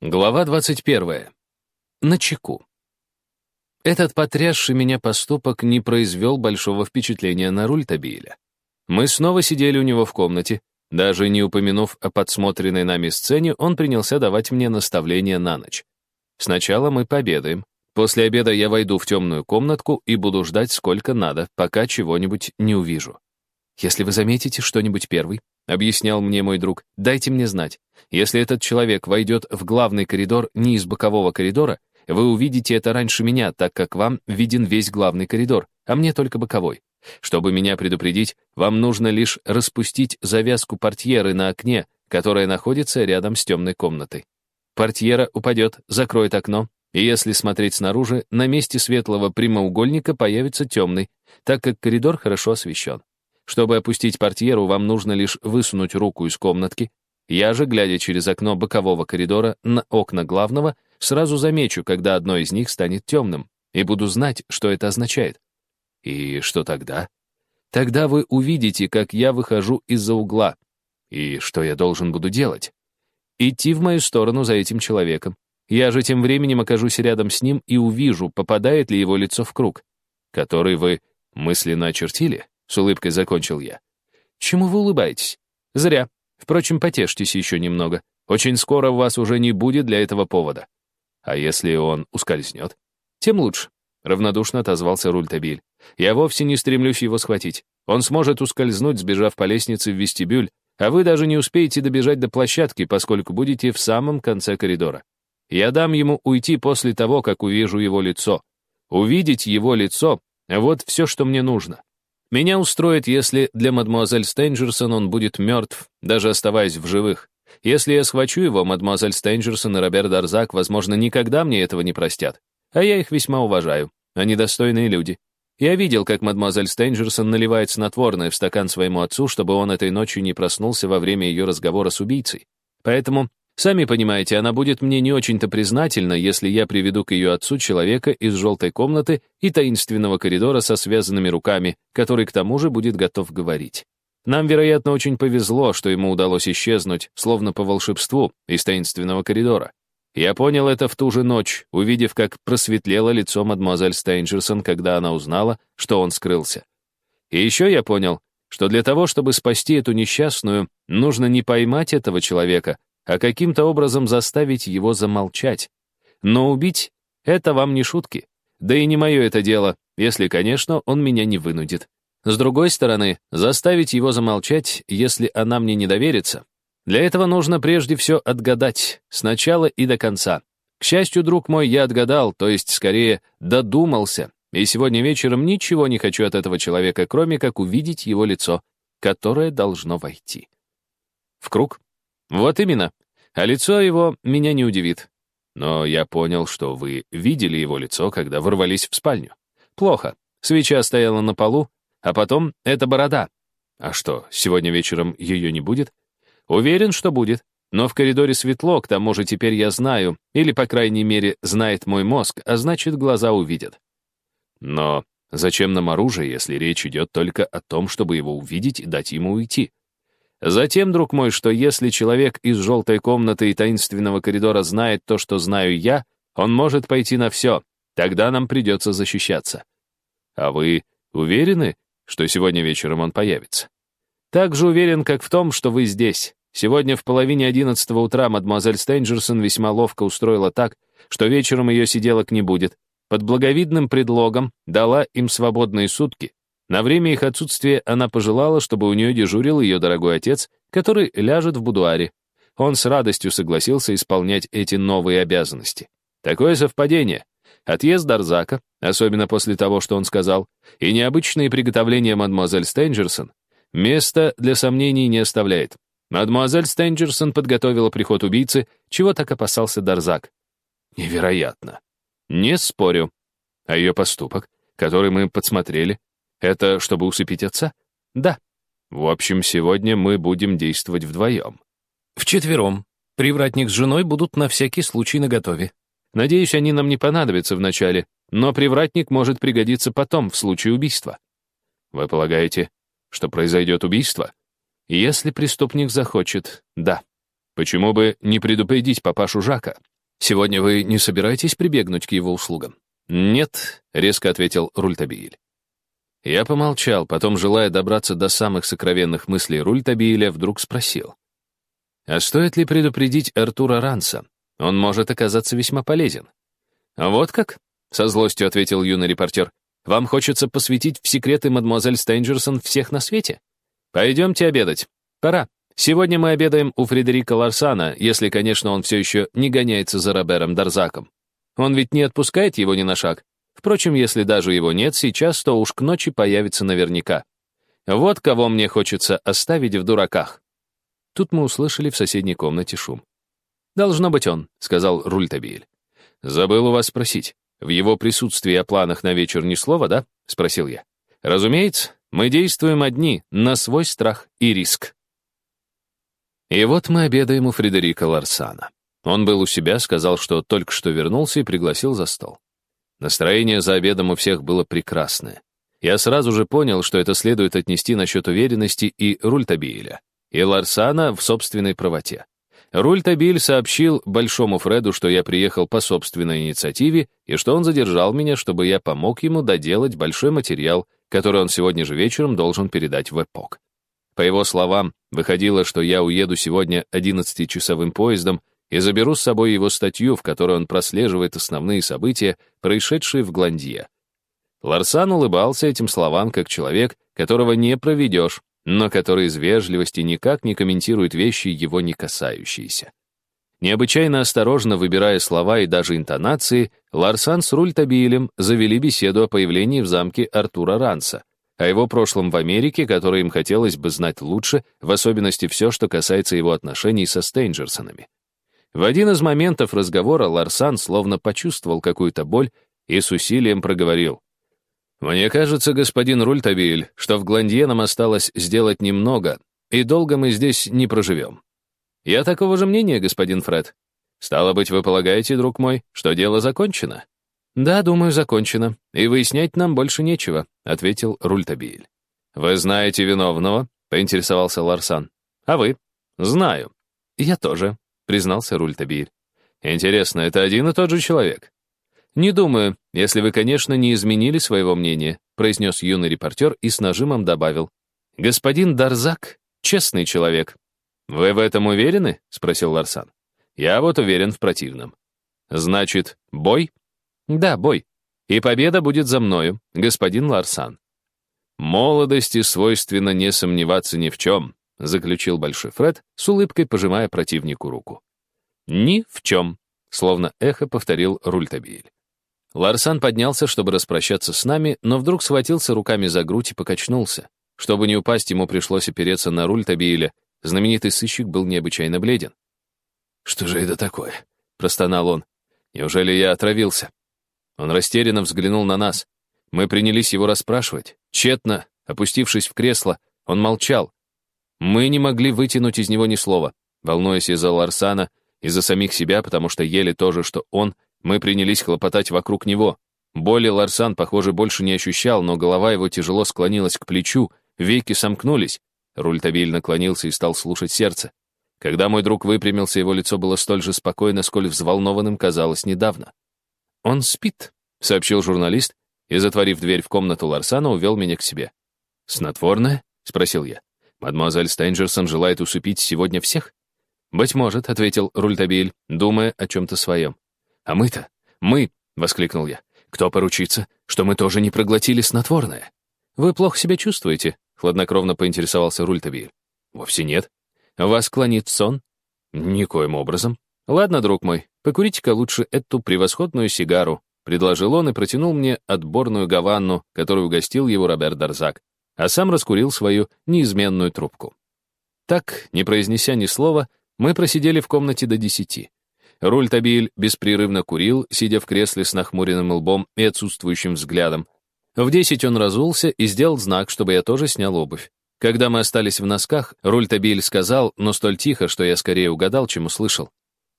Глава 21. На чеку. Этот потрясший меня поступок не произвел большого впечатления на Рультабиля. Мы снова сидели у него в комнате. Даже не упомянув о подсмотренной нами сцене, он принялся давать мне наставления на ночь. Сначала мы пообедаем. После обеда я войду в темную комнатку и буду ждать сколько надо, пока чего-нибудь не увижу. Если вы заметите что-нибудь первый, объяснял мне мой друг, дайте мне знать. Если этот человек войдет в главный коридор не из бокового коридора, вы увидите это раньше меня, так как вам виден весь главный коридор, а мне только боковой. Чтобы меня предупредить, вам нужно лишь распустить завязку портьеры на окне, которая находится рядом с темной комнатой. Портьера упадет, закроет окно, и если смотреть снаружи, на месте светлого прямоугольника появится темный, так как коридор хорошо освещен. Чтобы опустить портьеру, вам нужно лишь высунуть руку из комнатки. Я же, глядя через окно бокового коридора на окна главного, сразу замечу, когда одно из них станет темным, и буду знать, что это означает. И что тогда? Тогда вы увидите, как я выхожу из-за угла. И что я должен буду делать? Идти в мою сторону за этим человеком. Я же тем временем окажусь рядом с ним и увижу, попадает ли его лицо в круг, который вы мысленно очертили. С улыбкой закончил я. Чему вы улыбаетесь? Зря. Впрочем, потешьтесь еще немного. Очень скоро у вас уже не будет для этого повода. А если он ускользнет? Тем лучше. Равнодушно отозвался Рультабиль. Я вовсе не стремлюсь его схватить. Он сможет ускользнуть, сбежав по лестнице в вестибюль, а вы даже не успеете добежать до площадки, поскольку будете в самом конце коридора. Я дам ему уйти после того, как увижу его лицо. Увидеть его лицо — вот все, что мне нужно. Меня устроит, если для мадемуазель Стейнджерсон он будет мертв, даже оставаясь в живых. Если я схвачу его, мадемуазель Стейнджерсон и Роберт Дарзак, возможно, никогда мне этого не простят. А я их весьма уважаю. Они достойные люди. Я видел, как мадемуазель Стейнджерсон наливает снотворное в стакан своему отцу, чтобы он этой ночью не проснулся во время ее разговора с убийцей. Поэтому Сами понимаете, она будет мне не очень-то признательна, если я приведу к ее отцу человека из желтой комнаты и таинственного коридора со связанными руками, который к тому же будет готов говорить. Нам, вероятно, очень повезло, что ему удалось исчезнуть, словно по волшебству, из таинственного коридора. Я понял это в ту же ночь, увидев, как просветлело лицо мадемуазель Стейнджерсон, когда она узнала, что он скрылся. И еще я понял, что для того, чтобы спасти эту несчастную, нужно не поймать этого человека, а каким-то образом заставить его замолчать. Но убить — это вам не шутки. Да и не мое это дело, если, конечно, он меня не вынудит. С другой стороны, заставить его замолчать, если она мне не доверится, для этого нужно прежде все отгадать, сначала и до конца. К счастью, друг мой, я отгадал, то есть, скорее, додумался, и сегодня вечером ничего не хочу от этого человека, кроме как увидеть его лицо, которое должно войти. В круг вот именно. А лицо его меня не удивит. Но я понял, что вы видели его лицо, когда ворвались в спальню. Плохо. Свеча стояла на полу, а потом это борода. А что, сегодня вечером ее не будет? Уверен, что будет. Но в коридоре светло, к тому же теперь я знаю, или, по крайней мере, знает мой мозг, а значит, глаза увидят. Но зачем нам оружие, если речь идет только о том, чтобы его увидеть и дать ему уйти? Затем, друг мой, что если человек из желтой комнаты и таинственного коридора знает то, что знаю я, он может пойти на все, тогда нам придется защищаться. А вы уверены, что сегодня вечером он появится? Так же уверен, как в том, что вы здесь. Сегодня в половине одиннадцатого утра мадемуазель Стейнджерсон весьма ловко устроила так, что вечером ее сиделок не будет. Под благовидным предлогом дала им свободные сутки, на время их отсутствия она пожелала, чтобы у нее дежурил ее дорогой отец, который ляжет в будуаре. Он с радостью согласился исполнять эти новые обязанности. Такое совпадение. Отъезд Дарзака, особенно после того, что он сказал, и необычные приготовления мадемуазель Стенджерсон, места для сомнений не оставляет. Мадемуазель Стенджерсон подготовила приход убийцы, чего так опасался Дарзак. Невероятно. Не спорю. А ее поступок, который мы подсмотрели, это чтобы усыпить отца? Да. В общем, сегодня мы будем действовать вдвоем. Вчетвером. Привратник с женой будут на всякий случай наготове. Надеюсь, они нам не понадобятся вначале, но привратник может пригодиться потом, в случае убийства. Вы полагаете, что произойдет убийство? Если преступник захочет, да. Почему бы не предупредить папашу Жака? Сегодня вы не собираетесь прибегнуть к его услугам? Нет, резко ответил Рультабиль. Я помолчал, потом, желая добраться до самых сокровенных мыслей Рультабиля, вдруг спросил. А стоит ли предупредить Артура Ранса? Он может оказаться весьма полезен. Вот как? Со злостью ответил юный репортер. Вам хочется посвятить в секреты мадемуазель Стейнджерсон всех на свете? Пойдемте обедать. Пора. Сегодня мы обедаем у Фредерика Ларсана, если, конечно, он все еще не гоняется за Робером Дарзаком. Он ведь не отпускает его ни на шаг. Впрочем, если даже его нет сейчас, то уж к ночи появится наверняка. Вот кого мне хочется оставить в дураках. Тут мы услышали в соседней комнате шум. «Должно быть он», — сказал Рультабиль. «Забыл у вас спросить. В его присутствии о планах на вечер ни слова, да?» — спросил я. «Разумеется, мы действуем одни, на свой страх и риск». И вот мы обедаем у Фредерика Ларсана. Он был у себя, сказал, что только что вернулся и пригласил за стол. Настроение за обедом у всех было прекрасное. Я сразу же понял, что это следует отнести насчет уверенности и Рультабиля, и Ларсана в собственной правоте. Рультабиль сообщил Большому Фреду, что я приехал по собственной инициативе и что он задержал меня, чтобы я помог ему доделать большой материал, который он сегодня же вечером должен передать в ЭПОК. По его словам, выходило, что я уеду сегодня 11-часовым поездом и заберу с собой его статью, в которой он прослеживает основные события, происшедшие в Гландье. Ларсан улыбался этим словам как человек, которого не проведешь, но который из вежливости никак не комментирует вещи, его не касающиеся. Необычайно осторожно выбирая слова и даже интонации, Ларсан с Рультабилем завели беседу о появлении в замке Артура Ранса, о его прошлом в Америке, которое им хотелось бы знать лучше, в особенности все, что касается его отношений со Стейнджерсонами. В один из моментов разговора Ларсан словно почувствовал какую-то боль и с усилием проговорил. «Мне кажется, господин Рультабиль, что в Гландье нам осталось сделать немного, и долго мы здесь не проживем. Я такого же мнения, господин Фред. Стало быть, вы полагаете, друг мой, что дело закончено?» «Да, думаю, закончено, и выяснять нам больше нечего», — ответил Рультабиль. «Вы знаете виновного?» — поинтересовался Ларсан. «А вы?» «Знаю». «Я тоже», — признался Рультабиль. «Интересно, это один и тот же человек?» «Не думаю, если вы, конечно, не изменили своего мнения», произнес юный репортер и с нажимом добавил. «Господин Дарзак — честный человек». «Вы в этом уверены?» — спросил Ларсан. «Я вот уверен в противном». «Значит, бой?» «Да, бой. И победа будет за мною, господин Ларсан». «Молодости свойственно не сомневаться ни в чем», — заключил Большой Фред, с улыбкой пожимая противнику руку. «Ни в чем», — словно эхо повторил Рультабиль. Ларсан поднялся, чтобы распрощаться с нами, но вдруг схватился руками за грудь и покачнулся. Чтобы не упасть, ему пришлось опереться на руль Табииля. Знаменитый сыщик был необычайно бледен. «Что же это такое?» — простонал он. «Неужели я отравился?» Он растерянно взглянул на нас. Мы принялись его расспрашивать. Тщетно, опустившись в кресло, он молчал. Мы не могли вытянуть из него ни слова, волнуясь из-за Ларсана, из-за самих себя, потому что ели то же, что он — мы принялись хлопотать вокруг него. Боли Ларсан, похоже, больше не ощущал, но голова его тяжело склонилась к плечу, веки сомкнулись. Рультабиль наклонился и стал слушать сердце. Когда мой друг выпрямился, его лицо было столь же спокойно, сколь взволнованным казалось недавно. «Он спит», — сообщил журналист, и, затворив дверь в комнату Ларсана, увел меня к себе. «Снотворное?» — спросил я. «Мадемуазель Стейнджерсон желает усыпить сегодня всех?» «Быть может», — ответил Рультабиль, думая о чем-то своем. «А мы-то? Мы!» — воскликнул я. «Кто поручится, что мы тоже не проглотили снотворное?» «Вы плохо себя чувствуете?» — хладнокровно поинтересовался Рультабиль. «Вовсе нет. Вас клонит сон?» «Никоим образом». «Ладно, друг мой, покурите-ка лучше эту превосходную сигару», — предложил он и протянул мне отборную гаванну, которую угостил его Роберт Дарзак, а сам раскурил свою неизменную трубку. Так, не произнеся ни слова, мы просидели в комнате до десяти. Рультабиль беспрерывно курил, сидя в кресле с нахмуренным лбом и отсутствующим взглядом. В десять он разулся и сделал знак, чтобы я тоже снял обувь. Когда мы остались в носках, Рультабиль сказал, но столь тихо, что я скорее угадал, чем услышал.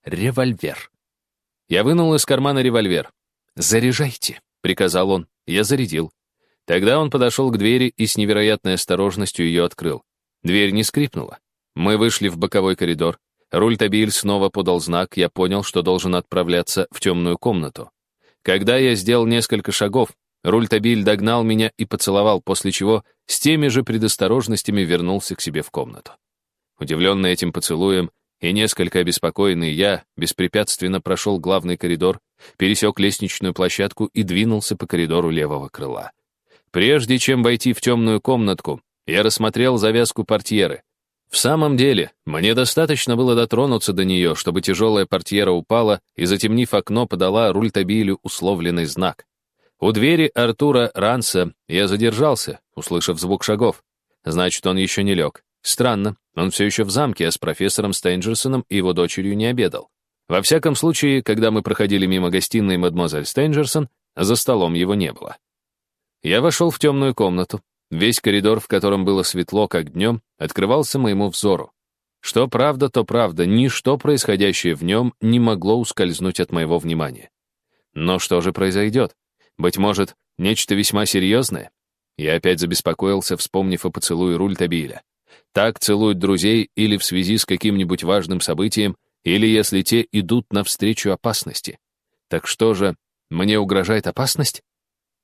«Револьвер». Я вынул из кармана револьвер. «Заряжайте», — приказал он. Я зарядил. Тогда он подошел к двери и с невероятной осторожностью ее открыл. Дверь не скрипнула. Мы вышли в боковой коридор. Рультабиль снова подал знак, я понял, что должен отправляться в темную комнату. Когда я сделал несколько шагов, Рультабиль догнал меня и поцеловал, после чего с теми же предосторожностями вернулся к себе в комнату. Удивленный этим поцелуем и несколько обеспокоенный я беспрепятственно прошел главный коридор, пересек лестничную площадку и двинулся по коридору левого крыла. Прежде чем войти в темную комнатку, я рассмотрел завязку портьеры. В самом деле, мне достаточно было дотронуться до нее, чтобы тяжелая портьера упала и, затемнив окно, подала рультабилю условленный знак. У двери Артура Ранса я задержался, услышав звук шагов. Значит, он еще не лег. Странно, он все еще в замке, а с профессором Стейнджерсоном и его дочерью не обедал. Во всяком случае, когда мы проходили мимо гостиной мадемуазель Стейнджерсон, за столом его не было. Я вошел в темную комнату. Весь коридор, в котором было светло, как днем, открывался моему взору. Что правда, то правда, ничто происходящее в нем не могло ускользнуть от моего внимания. Но что же произойдет? Быть может, нечто весьма серьезное? Я опять забеспокоился, вспомнив о поцелуе Рультабиля. Так целуют друзей или в связи с каким-нибудь важным событием, или если те идут навстречу опасности. Так что же, мне угрожает опасность?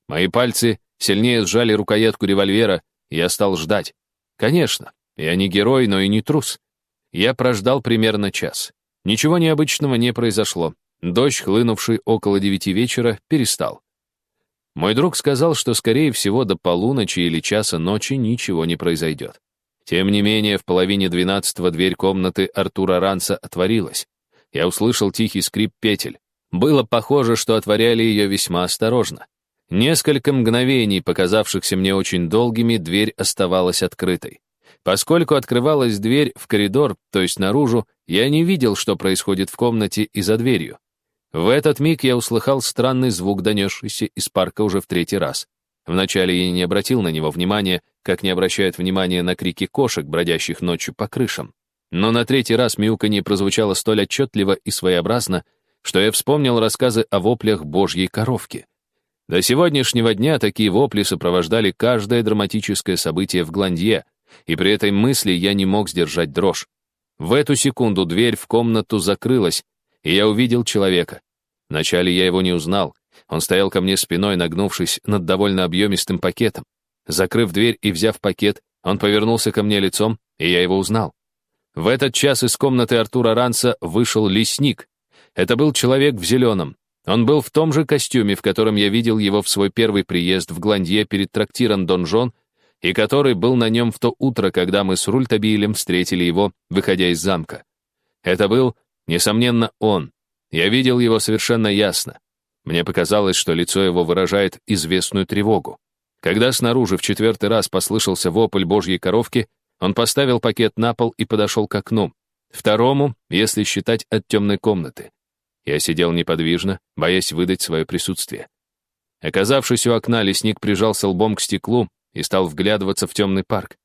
Мои пальцы сильнее сжали рукоятку револьвера, и я стал ждать. Конечно, я не герой, но и не трус. Я прождал примерно час. Ничего необычного не произошло. Дождь, хлынувший около девяти вечера, перестал. Мой друг сказал, что, скорее всего, до полуночи или часа ночи ничего не произойдет. Тем не менее, в половине двенадцатого дверь комнаты Артура Ранса отворилась. Я услышал тихий скрип петель. Было похоже, что отворяли ее весьма осторожно. Несколько мгновений, показавшихся мне очень долгими, дверь оставалась открытой. Поскольку открывалась дверь в коридор, то есть наружу, я не видел, что происходит в комнате и за дверью. В этот миг я услыхал странный звук, донесшийся из парка уже в третий раз. Вначале я не обратил на него внимания, как не обращают внимания на крики кошек, бродящих ночью по крышам. Но на третий раз мяуканье прозвучало столь отчетливо и своеобразно, что я вспомнил рассказы о воплях божьей коровки. До сегодняшнего дня такие вопли сопровождали каждое драматическое событие в Гландье, и при этой мысли я не мог сдержать дрожь. В эту секунду дверь в комнату закрылась, и я увидел человека. Вначале я его не узнал. Он стоял ко мне спиной, нагнувшись над довольно объемистым пакетом. Закрыв дверь и взяв пакет, он повернулся ко мне лицом, и я его узнал. В этот час из комнаты Артура Ранса вышел лесник. Это был человек в зеленом. Он был в том же костюме, в котором я видел его в свой первый приезд в Гландье перед трактиром Донжон, и который был на нем в то утро, когда мы с Рультабилем встретили его, выходя из замка. Это был, несомненно, он. Я видел его совершенно ясно. Мне показалось, что лицо его выражает известную тревогу. Когда снаружи в четвертый раз послышался вопль божьей коровки, он поставил пакет на пол и подошел к окну. Второму, если считать от темной комнаты. Я сидел неподвижно, боясь выдать свое присутствие. Оказавшись у окна, лесник прижался лбом к стеклу и стал вглядываться в темный парк.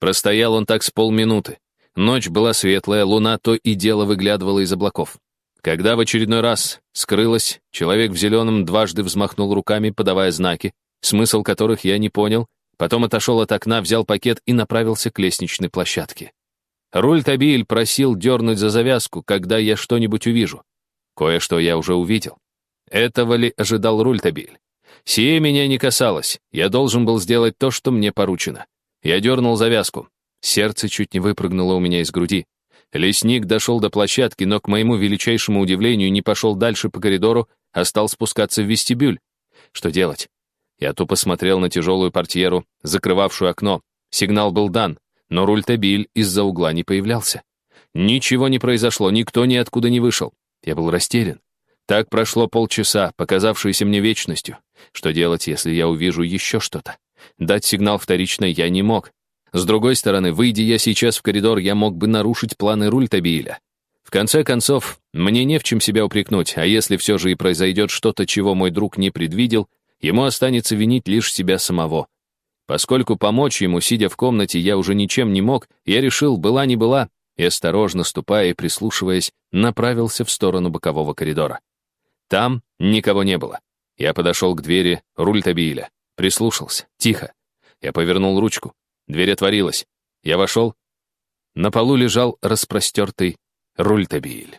Простоял он так с полминуты. Ночь была светлая, луна то и дело выглядывала из облаков. Когда в очередной раз скрылась, человек в зеленом дважды взмахнул руками, подавая знаки, смысл которых я не понял, потом отошел от окна, взял пакет и направился к лестничной площадке. Руль Табиль просил дернуть за завязку, когда я что-нибудь увижу. Кое-что я уже увидел. Этого ли ожидал Руль Табиль? Сие меня не касалось. Я должен был сделать то, что мне поручено. Я дернул завязку. Сердце чуть не выпрыгнуло у меня из груди. Лесник дошел до площадки, но, к моему величайшему удивлению, не пошел дальше по коридору, а стал спускаться в вестибюль. Что делать? Я тупо смотрел на тяжелую портьеру, закрывавшую окно. Сигнал был дан, но Рультабиль из-за угла не появлялся. Ничего не произошло, никто ниоткуда не вышел. Я был растерян. Так прошло полчаса, показавшееся мне вечностью. Что делать, если я увижу еще что-то? Дать сигнал вторично я не мог. С другой стороны, выйдя я сейчас в коридор, я мог бы нарушить планы Рультабиля. В конце концов, мне не в чем себя упрекнуть, а если все же и произойдет что-то, чего мой друг не предвидел, ему останется винить лишь себя самого. Поскольку помочь ему, сидя в комнате, я уже ничем не мог, я решил, была не была, и, осторожно ступая и прислушиваясь, направился в сторону бокового коридора. Там никого не было. Я подошел к двери Рультабиля, прислушался, тихо. Я повернул ручку. Дверь отворилась. Я вошел. На полу лежал распростертый Рультабиль.